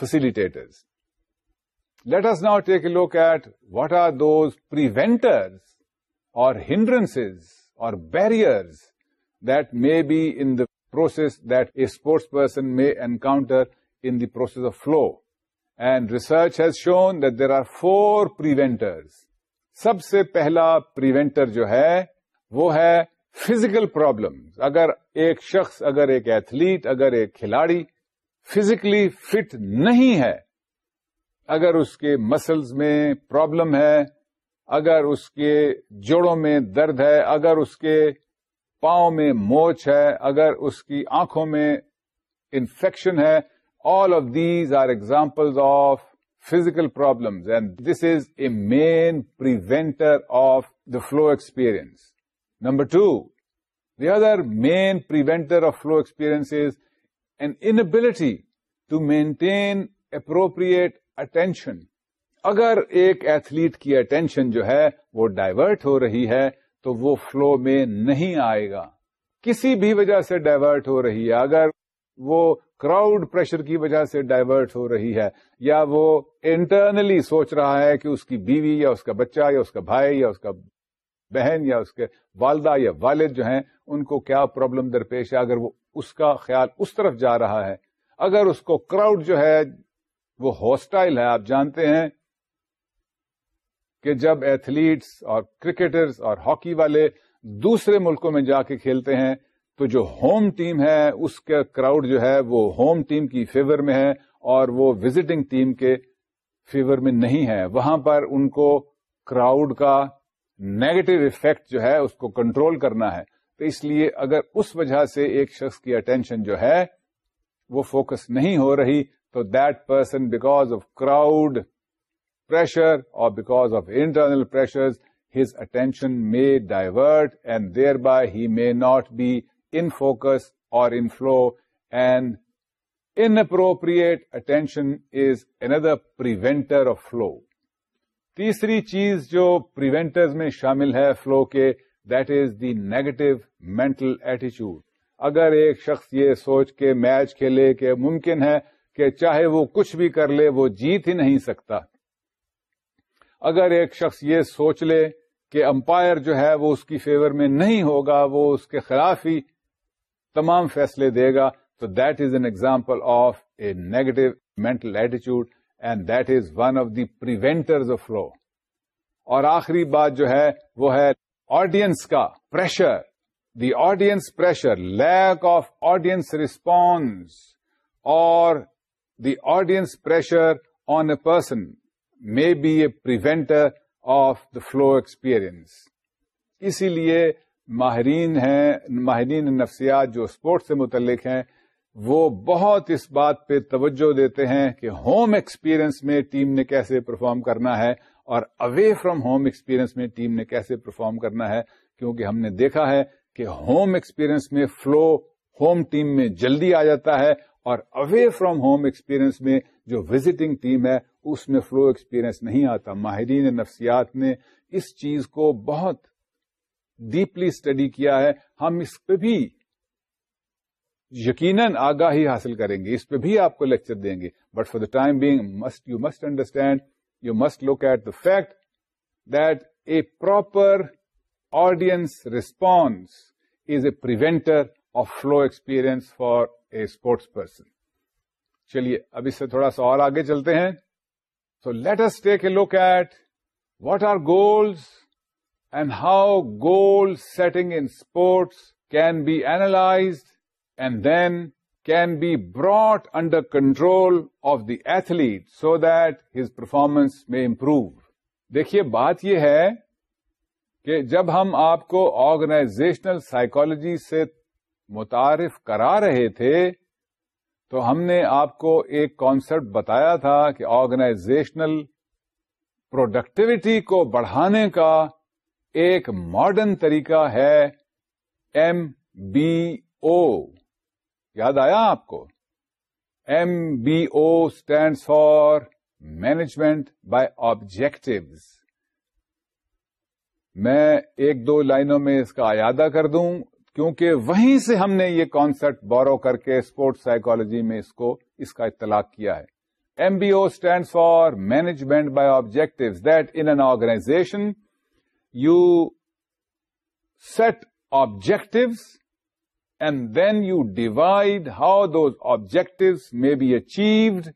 facilitators let us now take a look at what are those preventers or hindrance or barriers that may be in the process that a sports person may encounter in the process of flow and research has shown that there are four preventers. سب سے پہلا پریونٹر جو ہے وہ ہے فزیکل پرابلم اگر ایک شخص اگر ایک ایتھلیٹ اگر ایک کھلاڑی فزیکلی فٹ نہیں ہے اگر اس کے مسلز میں پرابلم ہے اگر اس کے جوڑوں میں درد ہے اگر اس کے پاؤں میں موچ ہے اگر اس کی آنکھوں میں انفیکشن ہے all of these are examples of physical problems and this is a main preventer of the flow experience number two the are are main preventer of flow experience is an inability to maintain appropriate attention اگر ایک ایتھلیٹ کی اٹینشن جو ہے وہ ڈائیورٹ ہو رہی ہے تو وہ فلو میں نہیں آئے گا کسی بھی وجہ سے ڈائیورٹ ہو رہی ہے اگر وہ کراؤڈ پریشر کی وجہ سے ڈائیورٹ ہو رہی ہے یا وہ انٹرنلی سوچ رہا ہے کہ اس کی بیوی یا اس کا بچہ یا اس کا بھائی یا اس کا بہن یا اس کے والدہ یا والد جو ہیں ان کو کیا پرابلم درپیش ہے اگر وہ اس کا خیال اس طرف جا رہا ہے اگر اس کو کراؤڈ جو ہے وہ ہوسٹائل ہے آپ جانتے ہیں کہ جب ایتھلیٹس اور کرکٹرز اور ہاکی والے دوسرے ملکوں میں جا کے کھیلتے ہیں تو جو ہوم ٹیم ہے اس کا کراؤڈ جو ہے وہ ہوم ٹیم کی فیور میں ہے اور وہ وزٹنگ ٹیم کے فیور میں نہیں ہے وہاں پر ان کو کراؤڈ کا نیگیٹو افیکٹ جو ہے اس کو کنٹرول کرنا ہے تو اس لیے اگر اس وجہ سے ایک شخص کی اٹینشن جو ہے وہ فوکس نہیں ہو رہی تو that person because of crowd pressure or because of internal pressures his attention may divert and thereby he may not be in focus or in flow and inappropriate attention is an other preventer of flu تیسری چیز جو پریوینٹرز میں شامل ہے فلو کے that is the negative mental ایٹیچیوڈ اگر ایک شخص یہ سوچ کے میچ کھیلے کہ ممکن ہے کہ چاہے وہ کچھ بھی کر لے وہ جیت ہی نہیں سکتا اگر ایک شخص یہ سوچ لے کہ امپائر جو ہے وہ اس کی فیور میں نہیں ہوگا وہ اس کے خلاف ہی تمام فیصلے دے گا تو that is an example of a negative mental ایٹیچیوڈ and that is one of the of flow اور آخری بات جو ہے وہ ہے آڈینس کا pressure the audience pressure lack of audience response or the audience pressure on a person may be a preventer of the flow experience. اسی لیے ماہرین ہیں ماہرین نفسیات جو اسپورٹس سے متعلق ہیں وہ بہت اس بات پہ توجہ دیتے ہیں کہ ہوم ایکسپیرئنس میں ٹیم نے کیسے پرفارم کرنا ہے اور اوے فرام ہوم ایکسپیرئنس میں ٹیم نے کیسے پرفارم کرنا ہے کیونکہ ہم نے دیکھا ہے کہ ہوم ایکسپیرئنس میں فلو ہوم ٹیم میں جلدی آ جاتا ہے اور اوے فرام ہوم ایکسپیرئنس میں جو وزٹنگ ٹیم ہے اس میں فلو ایکسپیرئنس نہیں آتا ماہرین نفسیات نے اس چیز کو بہت ڈیپلی اسٹڈی کیا ہے ہم اس پہ بھی یقیناً آگاہی حاصل کریں گے اس پہ بھی آپ کو لیکچر دیں گے but for the time being must you must understand you must look at the fact that a proper audience response is a preventer of flow experience for a sports person چلیے اب اس سے تھوڑا سا اور آگے چلتے ہیں so let's take look at what are goals and how goal setting in sports can be analyse and then can be brought under control of the athlete so that his performance میں امپروو دیکھیے بات یہ ہے کہ جب ہم آپ کو آرگنازیشنل سائکالوجی سے متعارف کرا رہے تھے تو ہم نے آپ کو ایک کانسپٹ بتایا تھا کہ آرگنائزیشنل پروڈکٹیوٹی کو بڑھانے کا ایک ماڈرن طریقہ ہے ایم بی او یاد آیا آپ کو M B O stands for management by objectives میں ایک دو لائنوں میں اس کا اعادہ کر دوں کیونکہ وہیں سے ہم نے یہ کانسیپٹ بورو کر کے اسپورٹ سائیکالوجی میں اس کو اس کا اطلاق کیا ہے M B O stand for management by objective that in an organisation you set objectives and then you divide how those objectives may be achieved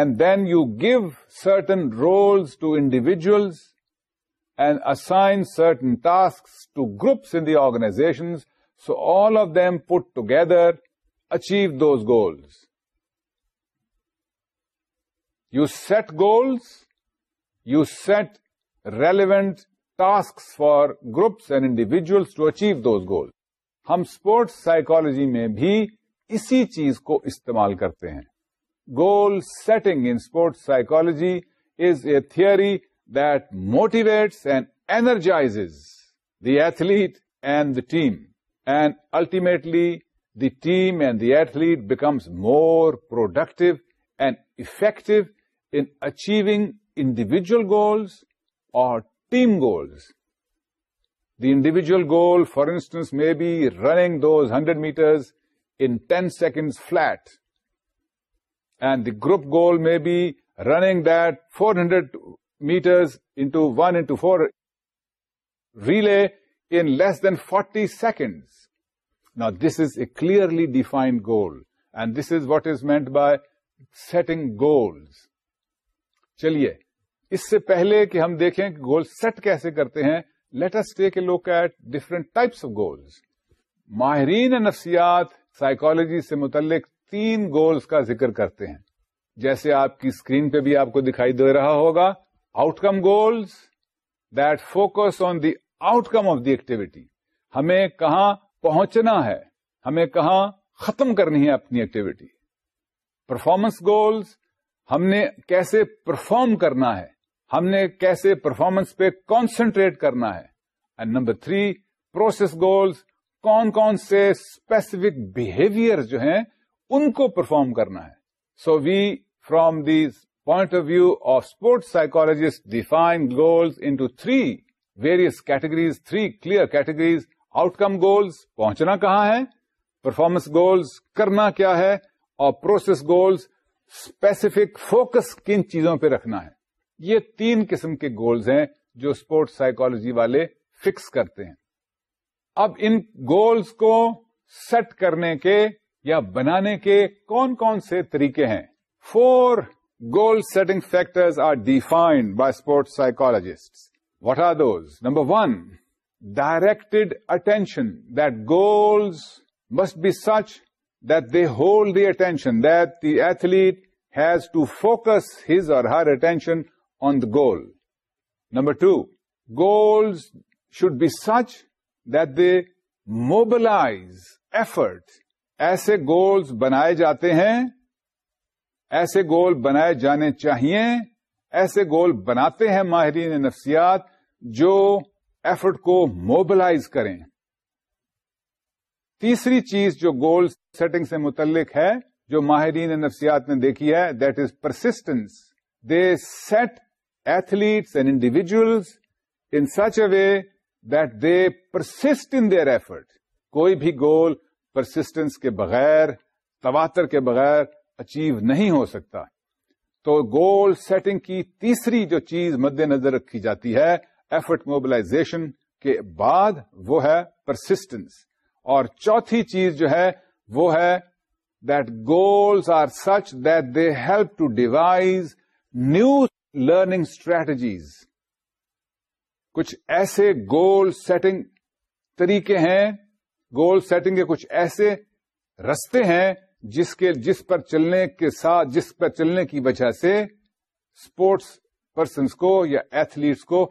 and then you give certain roles to individuals and assign certain task to groups in the organisations so all of them put together achieve those goals you set goals you set relevant task for groups and individuals to achieve those goal ہم اسپورٹس سائکالوجی میں بھی اسی چیز کو استعمال کرتے ہیں goal setting in sports psychology is a تھھی that motivates and energizes the athlete and the team. And ultimately, the team and the athlete becomes more productive and effective in achieving individual goals or team goals. The individual goal, for instance, may be running those 100 meters in 10 seconds flat. And the group goal may be running that 400 metres into one into four relay in less than forty seconds نا this is a clearly defined goal and this is what is meant by setting goals چلیے اس سے پہلے کہ ہم دیکھیں کہ گول سیٹ کیسے کرتے ہیں let's take a look at different types of goals ماہرین نفسیات سائیکالوجی سے متعلق تین گولز کا ذکر کرتے ہیں جیسے آپ کی اسکرین پہ بھی آپ کو دکھائی دے رہا ہوگا outcome goals that focus on the outcome of the activity ہمیں کہاں پہنچنا ہے ہمیں کہاں ختم کرنی ہے اپنی ایکٹیویٹی پرفارمنس گولس ہم نے کیسے پرفارم کرنا ہے ہم نے کیسے پرفارمنس پہ کانسنٹریٹ کرنا ہے and number three process goals کون کون سے اسپیسیفک بہیویئر جو ہیں ان کو پرفارم کرنا ہے so we from these point of view of sports psychologists define goals into three various categories, three clear categories, outcome پہنچنا کہاں ہے پرفارمنس goals, کرنا کیا ہے اور پروسیس goals, اسپیسیفک فوکس کن چیزوں پہ رکھنا ہے یہ تین قسم کے گولز ہیں جو اسپورٹس psychology والے فکس کرتے ہیں اب ان goals کو سیٹ کرنے کے یا بنانے کے کون کون سے طریقے ہیں four goal setting factors are defined by sports psychologist what are those number one directed attention that goals must be such that they hold the attention that the athlete has to focus his or her attention on the goal number two goals should be such that they mobilise effort ایسے گولز بنائے جاتے ہیں ایسے گول بنائے جانے چاہیے ایسے گول بناتے ہیں ماہرین نفسیات جو ایفرٹ کو موبلائز کریں تیسری چیز جو گول سیٹنگ سے متعلق ہے جو ماہرین نفسیات نے دیکھی ہے that is persistence they set athletes and individuals in such a way that they persist in their effort کوئی بھی گول پرسٹینس کے بغیر تواتر کے بغیر اچیو نہیں ہو سکتا تو گول سیٹنگ کی تیسری جو چیز مد نظر رکھی جاتی ہے ایفرٹ موبلائزیشن کے بعد وہ ہے پرسسٹنس اور چوتھی چیز جو ہے وہ ہے that goals are such that they help to devise new learning strategies کچھ ایسے گول سیٹنگ طریقے ہیں گول سیٹنگ کے کچھ ایسے رستے ہیں جس کے جس پر چلنے کے ساتھ جس پر چلنے کی وجہ سے اسپورٹس پرسنس کو یا ایتھلیٹس کو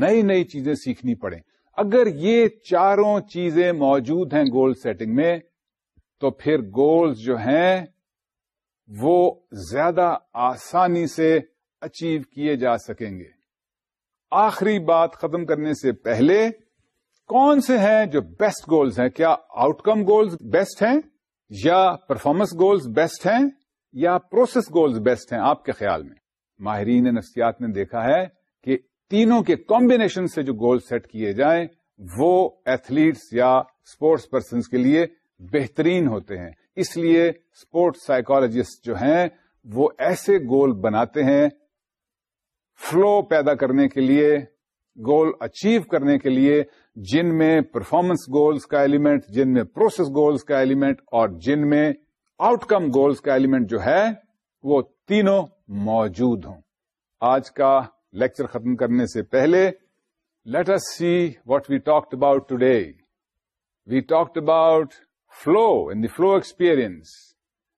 نئی نئی چیزیں سیکھنی پڑیں اگر یہ چاروں چیزیں موجود ہیں گول سیٹنگ میں تو پھر گولز جو ہیں وہ زیادہ آسانی سے اچیو کیے جا سکیں گے آخری بات ختم کرنے سے پہلے کون سے ہیں جو بیسٹ گولز ہیں کیا آؤٹ کم گولز بیسٹ ہیں یا پرفارمنس گولز بیسٹ ہیں یا پروسیس گولز بیسٹ ہیں آپ کے خیال میں ماہرین نفسیات نے دیکھا ہے کہ تینوں کے کمبینیشن سے جو گول سیٹ کیے جائیں وہ ایتھلیٹس یا اسپورٹس پرسنس کے لیے بہترین ہوتے ہیں اس لیے اسپورٹس سائیکالوجسٹ جو ہیں وہ ایسے گول بناتے ہیں فلو پیدا کرنے کے لیے گول اچیو کرنے کے لیے جن میں پرفارمنس گولز کا ایلیمنٹ جن میں پروسیس گولز کا ایلیمنٹ اور جن میں آؤٹ کم گولس کا ایلیمنٹ جو ہے وہ تینوں موجود ہوں آج کا لیکچر ختم کرنے سے پہلے us see what we talk about today we talk about flow in the flow experience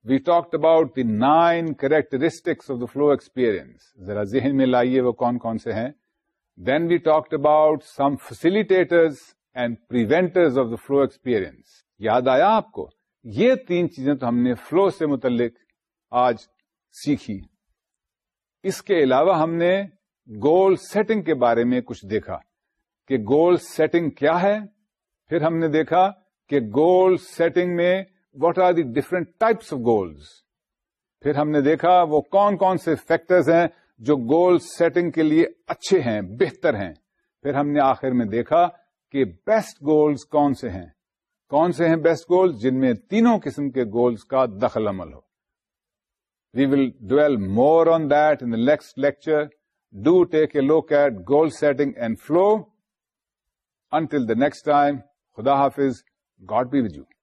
we talked about the nine characteristics of the flow experience ذرا ذہن میں لائیے وہ کون کون سے ہیں then we talk about some facilitators and per flow experience یاد آیا آپ کو یہ تین چیزیں تو ہم نے فلو سے متعلق آج سیکھی اس کے علاوہ ہم نے گول سیٹنگ کے بارے میں کچھ دیکھا کہ گول سیٹنگ کیا ہے پھر ہم نے دیکھا کہ گول سیٹنگ میں what are the different types of goals پھر ہم نے دیکھا وہ کون کون سے فیکٹرز ہیں جو گول سیٹنگ کے لیے اچھے ہیں بہتر ہیں پھر ہم نے آخر میں دیکھا کہ بیسٹ گولز کون سے ہیں کون سے ہیں بیسٹ گولز جن میں تینوں قسم کے گولز کا دخل عمل ہو we will dwell more on that in next lecture do take a look at goal setting and flow until the next time خدا حافظ گاڈ بی یو